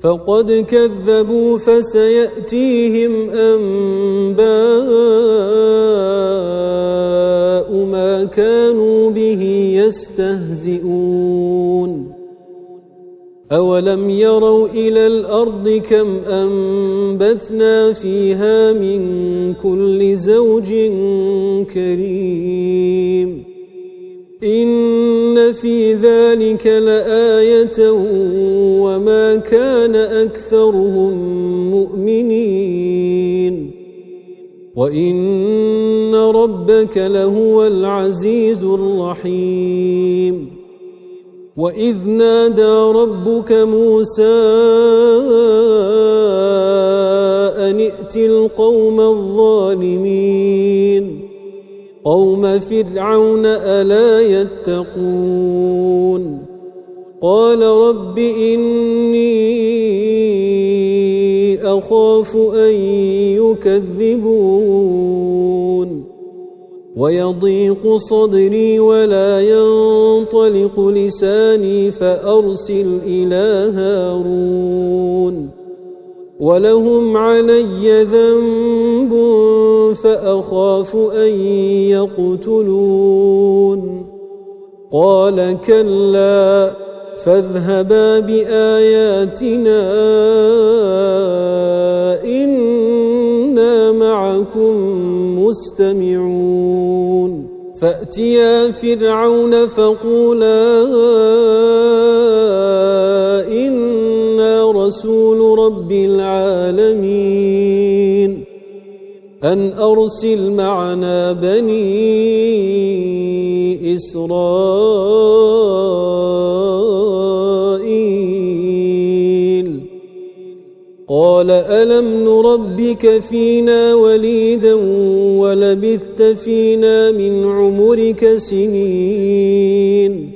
فقد كذبوا فسيأتيهم أنباء ما كانوا به يستهزئون. أولم يروا إلى الأرض كم أنبتنا فيها من كل زوج كريم. إن في ذلك لآية وما كان أكثرهم مؤمنين. وإن ربك لهو العزيز الرحيم. وإذ نادى ربك موسى أن ائت القوم الظالمين. قوم فرعون ألا يتقون قال رب إني أخاف أن يكذبون ويضيق صدري ولا ينطلق لساني فأرسل إلى هارون ولهم علي ذنب فأخاف أن يقتلون. قال كلا فاذهبا بآياتنا إنا معكم مستمعون. فأتيا فرعون فقولا إنا رسول رب العالمين. أن أرسل معنا بني إسرائيل. قال ألم نربك فينا وليدا ولبثت فينا من عمرك سنين.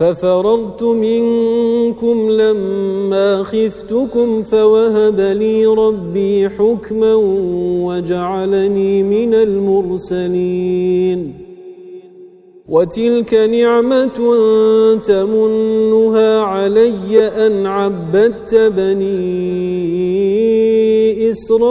ففررت منكم لما خفتكم فوهب لي ربي حكما وجعلني من المرسلين. وتلك نعمة تمنها علي أن عبدت بني إسرائيل.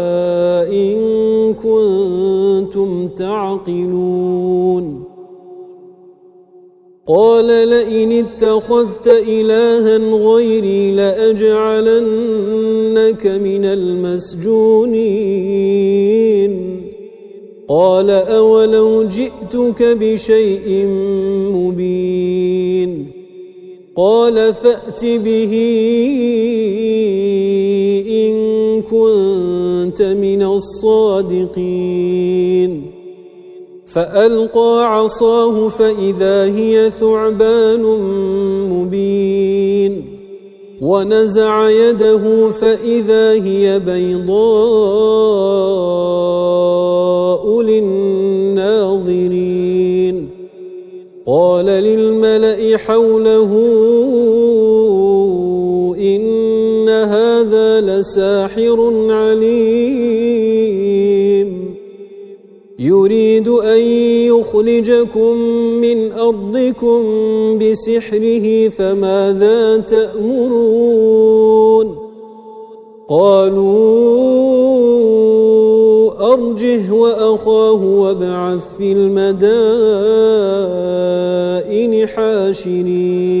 إن كنتم تعقلون. قال لئن اتخذت إلها غيري لأجعلنك من المسجونين. قال أولو جئتك بشيء مبين. قال فأت به كنت من الصادقين. فألقى عصاه فإذا هي ثعبان مبين. ونزع يده فإذا هي بيضاء للناظرين. قال للملأ حوله هذا لساحر عليم. يريد أن يخرجكم من أرضكم بسحره فماذا تأمرون؟ قالوا أرجه وأخاه وابعث في المدائن حاشرين.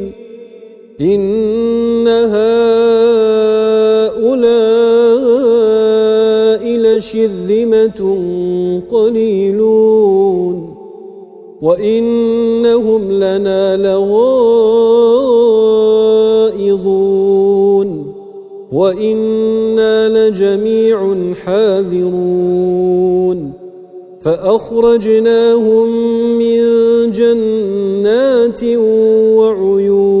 إن هؤلاء لشذمة قليلون وإنهم لنا لغائظون وإنا لجميع حاذرون فأخرجناهم من جنات وعيون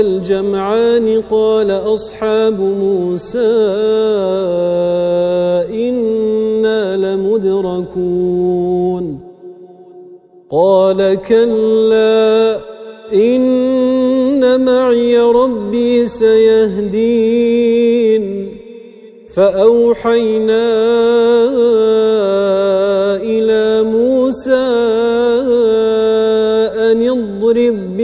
الجمعان قال أصحاب موسى إنا لمدركون. قال كلا إن معي ربي سيهدين. فأوحينا إلى موسى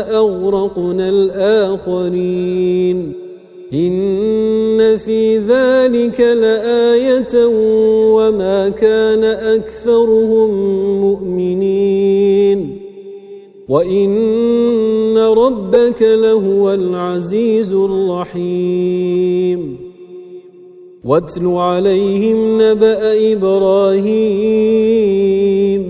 أغرقنا الآخرين. إن في ذلك لآية وما كان أكثرهم مؤمنين. وإن ربك لهو العزيز الرحيم. واتل عليهم نبأ إبراهيم.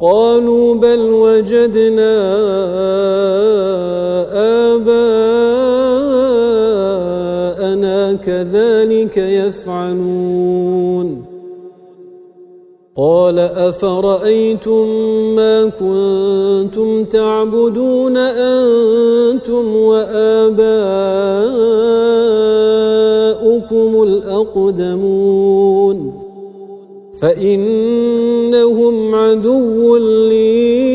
قالوا بل وجدنا آباءنا كذلك يفعلون. قال أفرأيتم ما كنتم تعبدون أنتم وآباؤكم الأقدمون؟ فإنهم عدو لي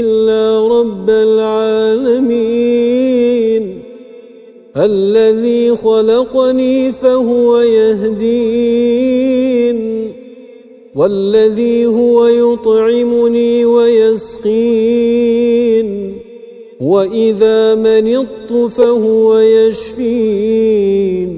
إلا رب العالمين. الذي خلقني فهو يهدين. والذي هو يطعمني ويسقين. وإذا مرضت فهو يشفين.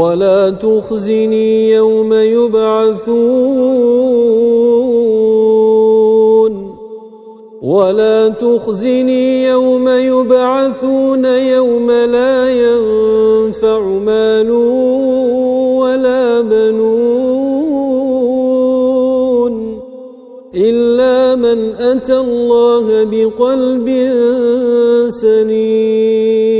ولا تخزني يوم يبعثون. ولا تخزني يوم يبعثون يوم لا ينفع مال ولا بنون. إلا من أتى الله بقلب سليم.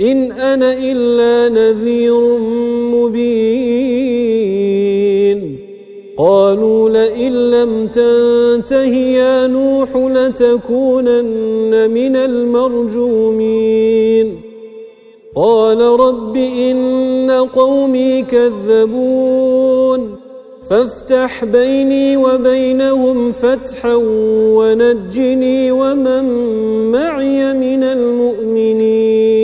إن أنا إلا نذير مبين. قالوا لئن لم تنته يا نوح لتكونن من المرجومين. قال رب إن قومي كذبون. فافتح بيني وبينهم فتحا ونجني ومن معي من المؤمنين.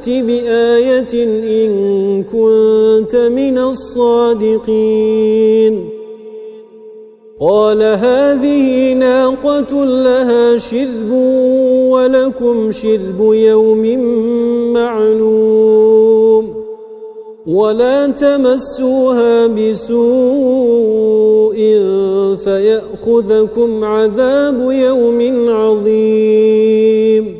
فأت بآية إن كنت من الصادقين. قال هذه ناقة لها شرب ولكم شرب يوم معلوم. ولا تمسوها بسوء فيأخذكم عذاب يوم عظيم.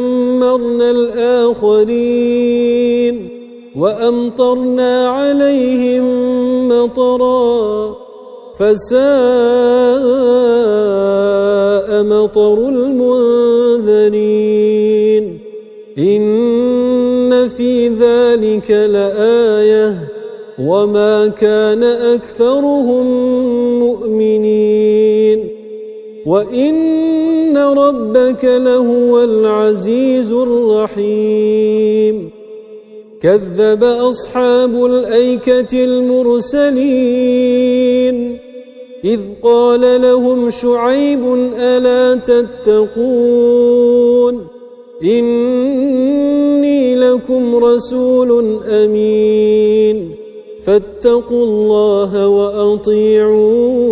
دمرنا الآخرين وأمطرنا عليهم مطرا فساء مطر المنذرين إن في ذلك لآية وما كان أكثرهم مؤمنين وإن ربك لهو العزيز الرحيم كذب أصحاب الأيكة المرسلين إذ قال لهم شعيب ألا تتقون إني لكم رسول أمين فاتقوا الله وأطيعون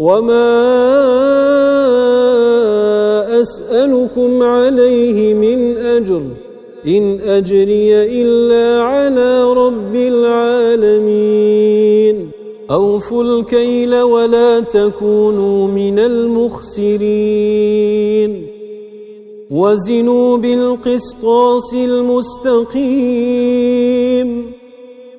وما أسألكم عليه من أجر إن أجري إلا على رب العالمين أوفوا الكيل ولا تكونوا من المخسرين وزنوا بالقسطاس المستقيم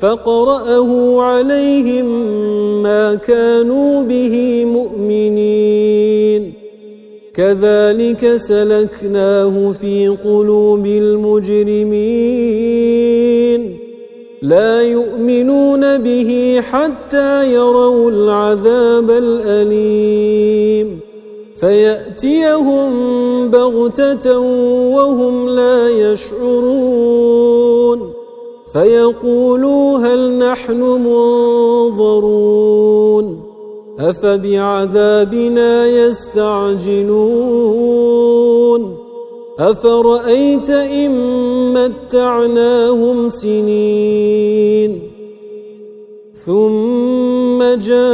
فقرأه عليهم ما كانوا به مؤمنين. كذلك سلكناه في قلوب المجرمين. لا يؤمنون به حتى يروا العذاب الأليم. فيأتيهم بغتة وهم لا يشعرون. فيقولوا هل نحن منظرون أفبعذابنا يستعجلون أفرأيت إن متعناهم سنين ثم جاءهم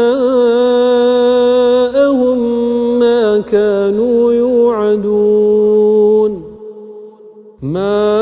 ما كانوا يوعدون ما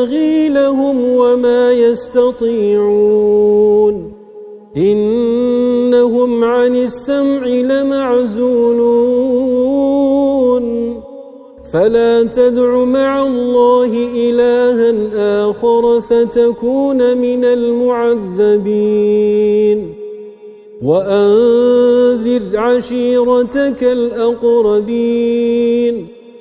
ينبغي لهم وما يستطيعون. إنهم عن السمع لمعزولون. فلا تدع مع الله إلها آخر فتكون من المعذبين. وأنذر عشيرتك الأقربين.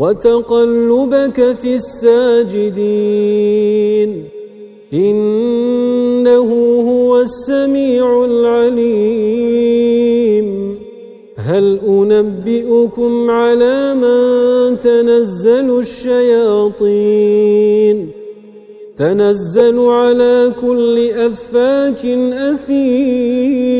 وتقلبك في الساجدين. إنه هو السميع العليم. هل أنبئكم على من تنزل الشياطين؟ تنزل على كل أفاك أثيم.